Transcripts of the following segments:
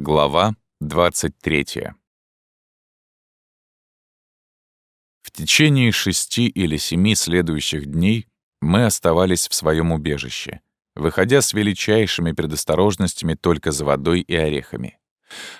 Глава 23. В течение шести или семи следующих дней мы оставались в своем убежище, выходя с величайшими предосторожностями только за водой и орехами.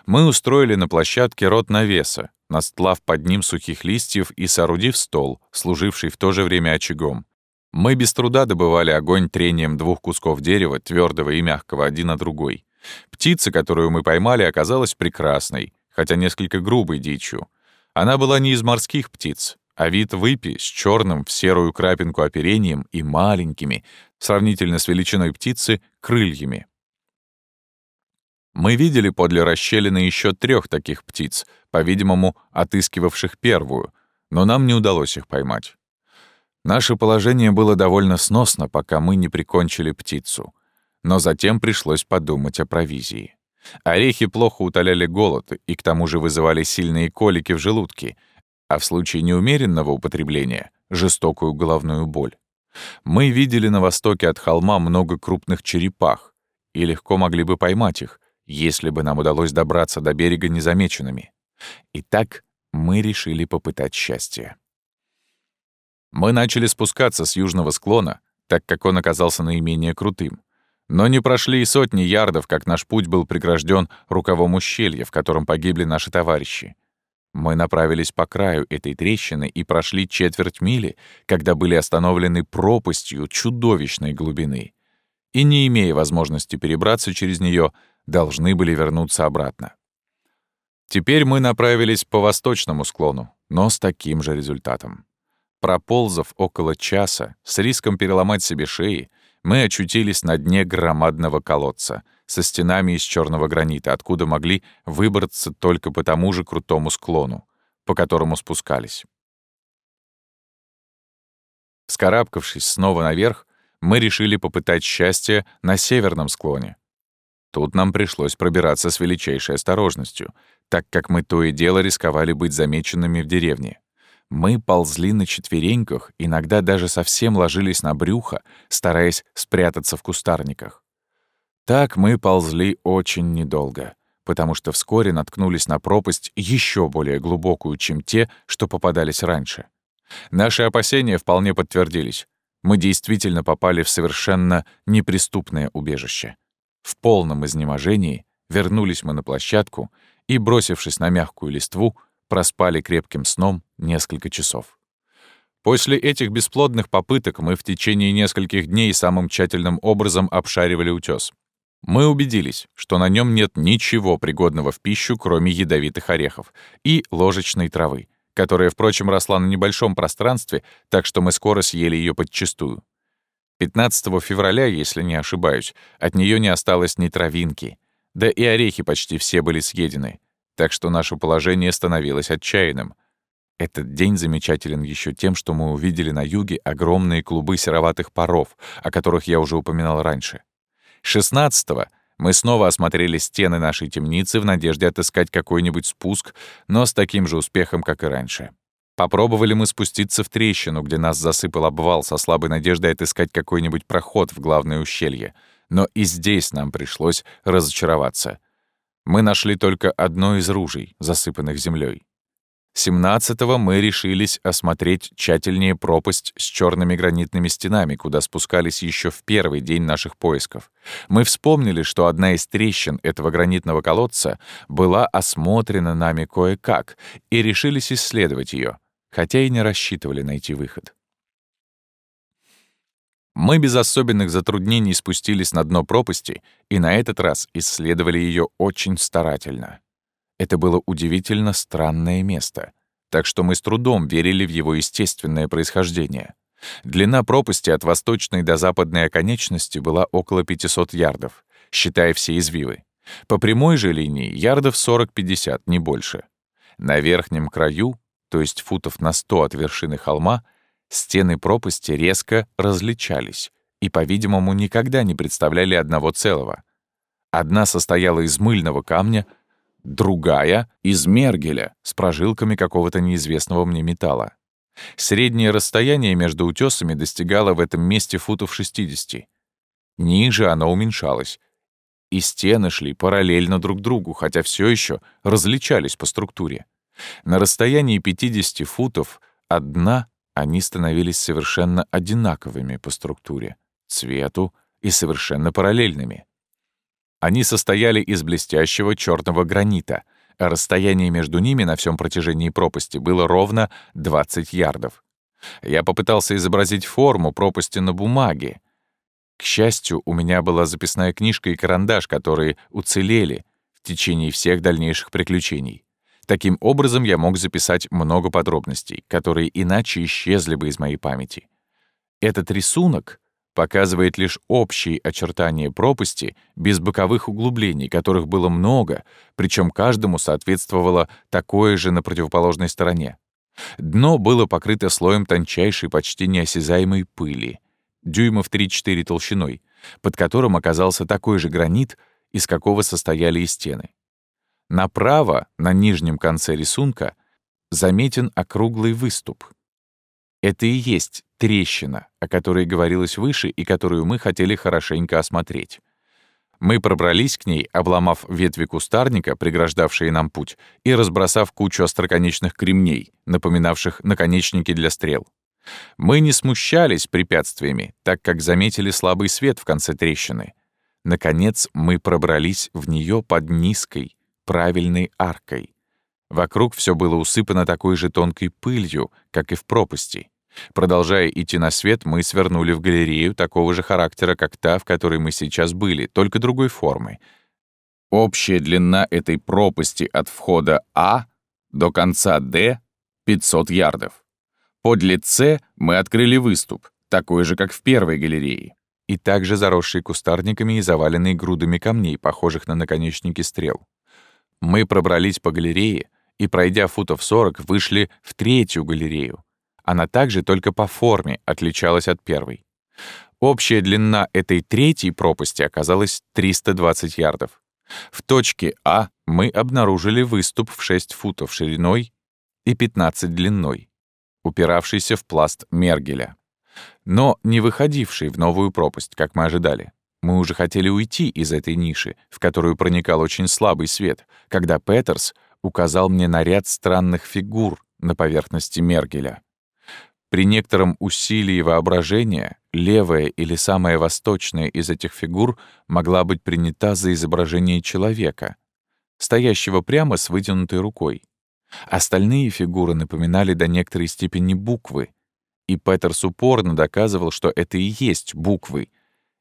Мы устроили на площадке рот навеса, настлав под ним сухих листьев и соорудив стол, служивший в то же время очагом. Мы без труда добывали огонь трением двух кусков дерева, твердого и мягкого, один на другой. Птица, которую мы поймали, оказалась прекрасной, хотя несколько грубой дичью. Она была не из морских птиц, а вид выпи с черным в серую крапинку оперением и маленькими, сравнительно с величиной птицы, крыльями. Мы видели подле расщелины еще трех таких птиц, по-видимому, отыскивавших первую, но нам не удалось их поймать. Наше положение было довольно сносно, пока мы не прикончили птицу но затем пришлось подумать о провизии. Орехи плохо утоляли голод и к тому же вызывали сильные колики в желудке, а в случае неумеренного употребления — жестокую головную боль. Мы видели на востоке от холма много крупных черепах и легко могли бы поймать их, если бы нам удалось добраться до берега незамеченными. Итак, мы решили попытать счастье. Мы начали спускаться с южного склона, так как он оказался наименее крутым. Но не прошли и сотни ярдов, как наш путь был прегражден рукавом ущелья, в котором погибли наши товарищи. Мы направились по краю этой трещины и прошли четверть мили, когда были остановлены пропастью чудовищной глубины. И, не имея возможности перебраться через нее, должны были вернуться обратно. Теперь мы направились по восточному склону, но с таким же результатом. Проползав около часа, с риском переломать себе шеи, мы очутились на дне громадного колодца со стенами из черного гранита, откуда могли выбраться только по тому же крутому склону, по которому спускались. Вскарабкавшись снова наверх, мы решили попытать счастье на северном склоне. Тут нам пришлось пробираться с величайшей осторожностью, так как мы то и дело рисковали быть замеченными в деревне. Мы ползли на четвереньках, иногда даже совсем ложились на брюхо, стараясь спрятаться в кустарниках. Так мы ползли очень недолго, потому что вскоре наткнулись на пропасть еще более глубокую, чем те, что попадались раньше. Наши опасения вполне подтвердились. Мы действительно попали в совершенно неприступное убежище. В полном изнеможении вернулись мы на площадку и, бросившись на мягкую листву, проспали крепким сном несколько часов. После этих бесплодных попыток мы в течение нескольких дней самым тщательным образом обшаривали утес. Мы убедились, что на нем нет ничего пригодного в пищу, кроме ядовитых орехов и ложечной травы, которая, впрочем, росла на небольшом пространстве, так что мы скоро съели ее подчистую. 15 февраля, если не ошибаюсь, от нее не осталось ни травинки, да и орехи почти все были съедены так что наше положение становилось отчаянным. Этот день замечателен еще тем, что мы увидели на юге огромные клубы сероватых паров, о которых я уже упоминал раньше. 16-го мы снова осмотрели стены нашей темницы в надежде отыскать какой-нибудь спуск, но с таким же успехом, как и раньше. Попробовали мы спуститься в трещину, где нас засыпал обвал со слабой надеждой отыскать какой-нибудь проход в главное ущелье, но и здесь нам пришлось разочароваться — мы нашли только одно из ружей, засыпанных землей. 17-го мы решились осмотреть тщательнее пропасть с черными гранитными стенами, куда спускались еще в первый день наших поисков. Мы вспомнили, что одна из трещин этого гранитного колодца была осмотрена нами кое-как, и решились исследовать ее, хотя и не рассчитывали найти выход. Мы без особенных затруднений спустились на дно пропасти и на этот раз исследовали ее очень старательно. Это было удивительно странное место, так что мы с трудом верили в его естественное происхождение. Длина пропасти от восточной до западной оконечности была около 500 ярдов, считая все извивы. По прямой же линии ярдов 40-50, не больше. На верхнем краю, то есть футов на 100 от вершины холма, Стены пропасти резко различались и, по-видимому, никогда не представляли одного целого. Одна состояла из мыльного камня, другая — из мергеля с прожилками какого-то неизвестного мне металла. Среднее расстояние между утесами достигало в этом месте футов 60. Ниже оно уменьшалось, и стены шли параллельно друг другу, хотя все еще различались по структуре. На расстоянии 50 футов от дна они становились совершенно одинаковыми по структуре, цвету и совершенно параллельными. Они состояли из блестящего черного гранита, а расстояние между ними на всем протяжении пропасти было ровно 20 ярдов. Я попытался изобразить форму пропасти на бумаге. К счастью, у меня была записная книжка и карандаш, которые уцелели в течение всех дальнейших приключений. Таким образом, я мог записать много подробностей, которые иначе исчезли бы из моей памяти. Этот рисунок показывает лишь общие очертания пропасти без боковых углублений, которых было много, причем каждому соответствовало такое же на противоположной стороне. Дно было покрыто слоем тончайшей, почти неосязаемой пыли, дюймов 3-4 толщиной, под которым оказался такой же гранит, из какого состояли и стены. Направо, на нижнем конце рисунка, заметен округлый выступ. Это и есть трещина, о которой говорилось выше и которую мы хотели хорошенько осмотреть. Мы пробрались к ней, обломав ветви кустарника, преграждавшие нам путь, и разбросав кучу остроконечных кремней, напоминавших наконечники для стрел. Мы не смущались препятствиями, так как заметили слабый свет в конце трещины. Наконец мы пробрались в нее под низкой, правильной аркой. Вокруг все было усыпано такой же тонкой пылью, как и в пропасти. Продолжая идти на свет, мы свернули в галерею такого же характера, как та, в которой мы сейчас были, только другой формы. Общая длина этой пропасти от входа А до конца Д — 500 ярдов. Подле С мы открыли выступ, такой же, как в первой галерее, и также заросший кустарниками и заваленный грудами камней, похожих на наконечники стрел. Мы пробрались по галерее и, пройдя футов 40, вышли в третью галерею. Она также только по форме отличалась от первой. Общая длина этой третьей пропасти оказалась 320 ярдов. В точке А мы обнаружили выступ в 6 футов шириной и 15 длиной, упиравшийся в пласт Мергеля, но не выходивший в новую пропасть, как мы ожидали. Мы уже хотели уйти из этой ниши, в которую проникал очень слабый свет, когда Петерс указал мне на ряд странных фигур на поверхности Мергеля. При некотором усилии воображения левая или самая восточная из этих фигур могла быть принята за изображение человека, стоящего прямо с вытянутой рукой. Остальные фигуры напоминали до некоторой степени буквы, и Петерс упорно доказывал, что это и есть буквы,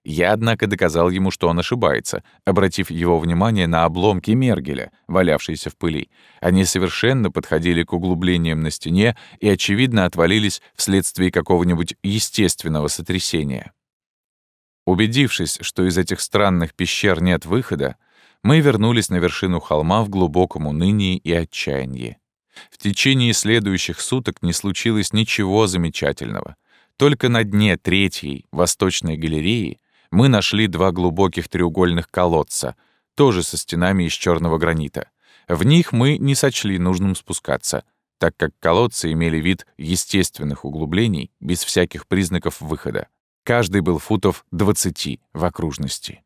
я, однако, доказал ему, что он ошибается, обратив его внимание на обломки Мергеля, валявшиеся в пыли. Они совершенно подходили к углублениям на стене и, очевидно, отвалились вследствие какого-нибудь естественного сотрясения. Убедившись, что из этих странных пещер нет выхода, мы вернулись на вершину холма в глубоком унынии и отчаянии. В течение следующих суток не случилось ничего замечательного. Только на дне третьей, восточной галереи, мы нашли два глубоких треугольных колодца, тоже со стенами из черного гранита. В них мы не сочли нужным спускаться, так как колодцы имели вид естественных углублений без всяких признаков выхода. Каждый был футов 20 в окружности.